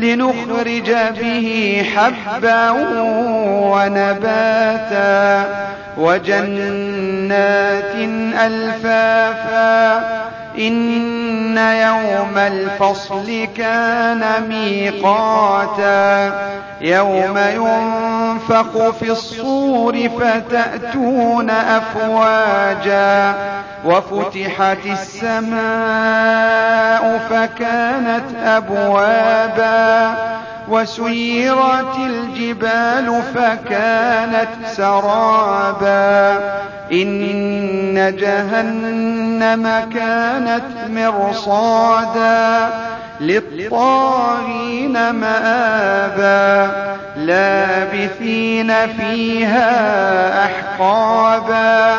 لنخرج به حبا ونباتا وجنات ألفافا إن يوم الفصل كان ميقاتا يوم ينفخ في الصور فتأتون أفواجا وفتحت السماء فكانت أبوابا وسيرت الجبال فكانت سرابا إن جهنم كانت مرصادا للطاغين مآبا لابثين فيها أحقابا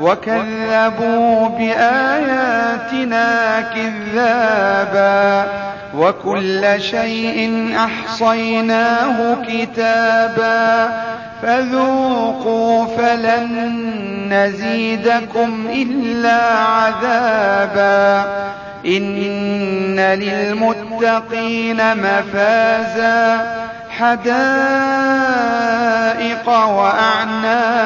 وكذبوا بآياتنا كذابا وكل شيء أحصيناه كتابا فذوقوا فلن نزيدكم إلا عذابا إن للمتقين مفازا حدائق وأعنابا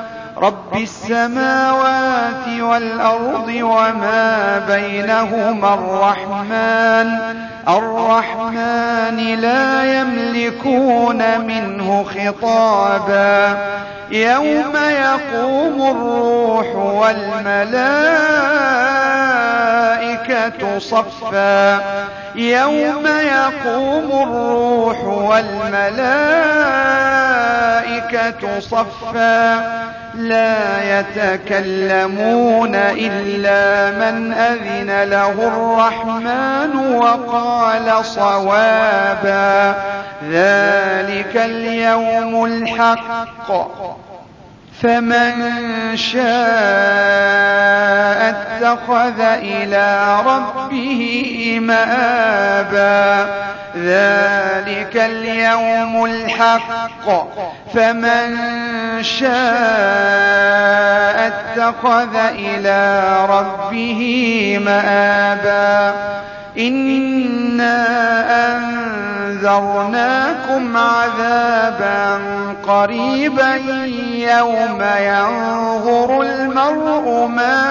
رب السماوات والأرض وما بينهما الرحمن. الرحمن لا يملكون منه خطابا. يوم يقوم الروح والملائكة صفا. يوم يقوم الروح والملائكة صفا. لا يتكلمون إلا من أذن له الرحمن وقال صوابا. ذلك اليوم الحق. فمن شاء اتخذ إلى ربه مآبا. ذلك اليوم الحق. فمن شاء اتخذ إلى ربه مآبا. إنا أنذرناكم عذابا قريبا يوم ينظر المرء ما